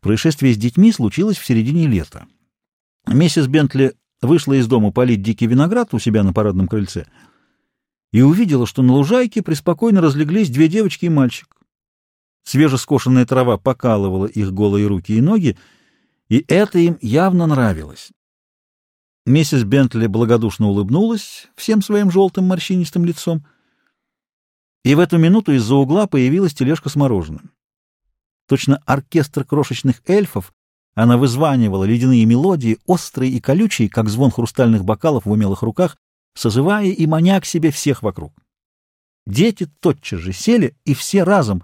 Происшествие с детьми случилось в середине лета. Миссис Бентли вышла из дома полить дикий виноград у себя на парадном крыльце и увидела, что на лужайке преспокойно разлеглись две девочки и мальчик. Свежескошенная трава покалывала их голые руки и ноги, и это им явно нравилось. Миссис Бентли благодушно улыбнулась всем своим желтым морщинистым лицом, и в эту минуту из-за угла появилась тележка с мороженым. Точно оркестр крошечных эльфов, она вызванивала ледяные мелодии, острые и колючие, как звон хрустальных бокалов в умелых руках, созывая и маня к себе всех вокруг. Дети тотчас же сели, и все разом,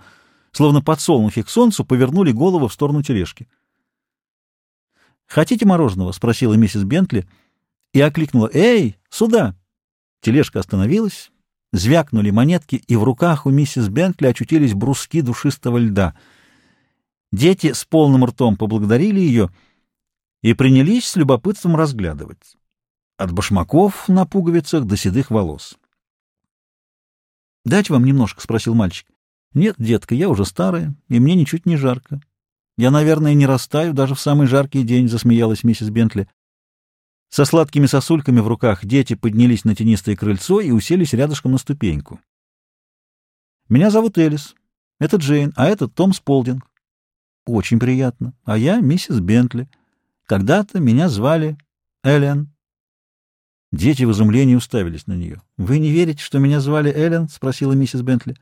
словно подсолнухи к солнцу, повернули голову в сторону тележки. «Хотите мороженого?» — спросила миссис Бентли и окликнула «Эй, сюда!» Тележка остановилась, звякнули монетки, и в руках у миссис Бентли очутились бруски душистого льда — Дети с полным ртом поблагодарили ее и принялись с любопытством разглядывать. От башмаков на пуговицах до седых волос. — Дать вам немножко? — спросил мальчик. — Нет, детка, я уже старая, и мне ничуть не жарко. Я, наверное, не растаю даже в самый жаркий день, — засмеялась миссис Бентли. Со сладкими сосульками в руках дети поднялись на тенистое крыльцо и уселись рядышком на ступеньку. — Меня зовут Элис. Это Джейн, а это Том Сполдинг. Очень приятно. А я миссис Бентли. Когда-то меня звали Эллен. Дети в изумлении уставились на нее. «Вы не верите, что меня звали Эллен?» — спросила миссис Бентли.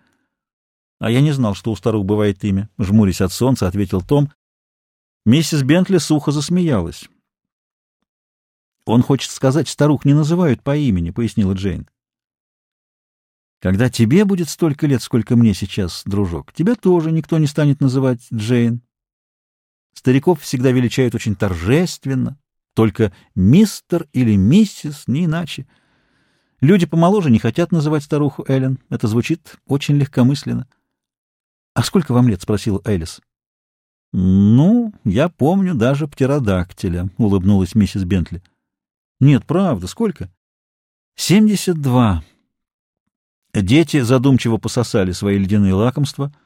«А я не знал, что у старух бывает имя», — жмурясь от солнца, ответил Том. Миссис Бентли сухо засмеялась. «Он хочет сказать, старух не называют по имени», — пояснила Джейн. «Когда тебе будет столько лет, сколько мне сейчас, дружок, тебя тоже никто не станет называть Джейн. Стариков всегда величают очень торжественно, только мистер или миссис, не иначе. Люди помоложе не хотят называть старуху Эллен. Это звучит очень легкомысленно. — А сколько вам лет? — спросила Элис. — Ну, я помню даже птеродактиля, — улыбнулась миссис Бентли. — Нет, правда, сколько? — Семьдесят два. Дети задумчиво пососали свои ледяные лакомства —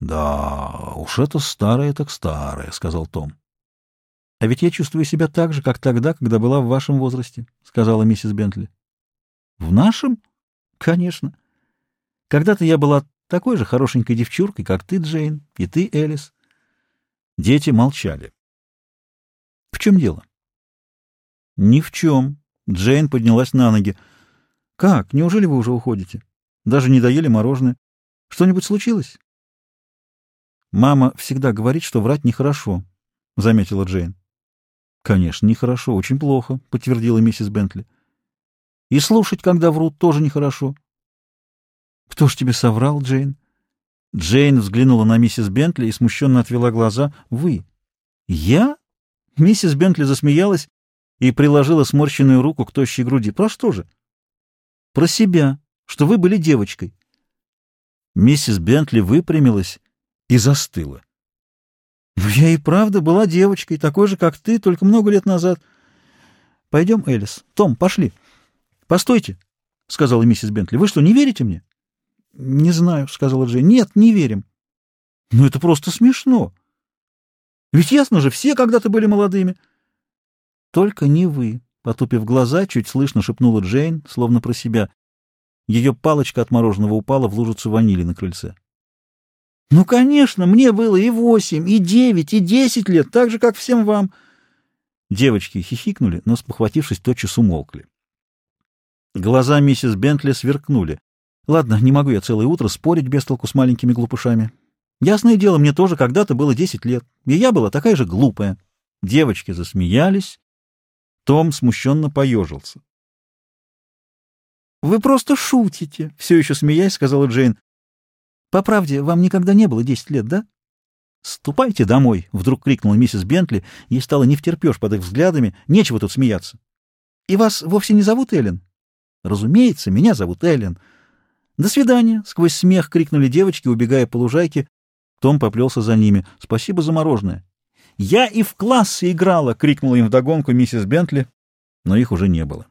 да, уж это старое так старое, сказал Том. А ведь я чувствую себя так же, как тогда, когда была в вашем возрасте, сказала миссис Бентли. В нашем? Конечно. Когда-то я была такой же хорошенькой девчуркой, как ты, Джейн, и ты, Элис. Дети молчали. В чем дело? Ни в чем. Джейн поднялась на ноги. Как? Неужели вы уже уходите? Даже не доели мороженое. Что-нибудь случилось? «Мама всегда говорит, что врать нехорошо», — заметила Джейн. «Конечно, нехорошо, очень плохо», — подтвердила миссис Бентли. «И слушать, когда врут, тоже нехорошо». «Кто ж тебе соврал, Джейн?» Джейн взглянула на миссис Бентли и смущенно отвела глаза. «Вы?» «Я?» Миссис Бентли засмеялась и приложила сморщенную руку к тощей груди. «Про что же?» «Про себя, что вы были девочкой». Миссис Бентли выпрямилась и застыла. «Ну, я и правда была девочкой, такой же, как ты, только много лет назад. Пойдем, Элис. Том, пошли. Постойте, — сказала миссис Бентли. Вы что, не верите мне? Не знаю, — сказала Джей. Нет, не верим. Ну, это просто смешно. Ведь ясно же, все когда-то были молодыми. Только не вы, — потупив глаза, чуть слышно шепнула Джейн, словно про себя. Ее палочка от мороженого упала в лужицу ванили на крыльце. Ну, конечно, мне было и восемь, и девять, и десять лет, так же, как всем вам. Девочки хихикнули, но, спохватившись, тотчас умолкли. Глаза миссис Бентли сверкнули. Ладно, не могу я целое утро спорить без толку с маленькими глупышами. Ясное дело, мне тоже когда-то было десять лет, и я была такая же глупая. Девочки засмеялись. Том смущенно поежился. — Вы просто шутите, — все еще смеясь, сказала Джейн. По правде, вам никогда не было десять лет, да? «Ступайте домой!» — вдруг крикнула миссис Бентли. Ей стало не втерпешь под их взглядами. Нечего тут смеяться. «И вас вовсе не зовут Эллен?» «Разумеется, меня зовут Эллен». «До свидания!» — сквозь смех крикнули девочки, убегая по лужайке. Том поплелся за ними. «Спасибо за мороженое». «Я и в классе играла!» — крикнула им вдогонку миссис Бентли, но их уже не было.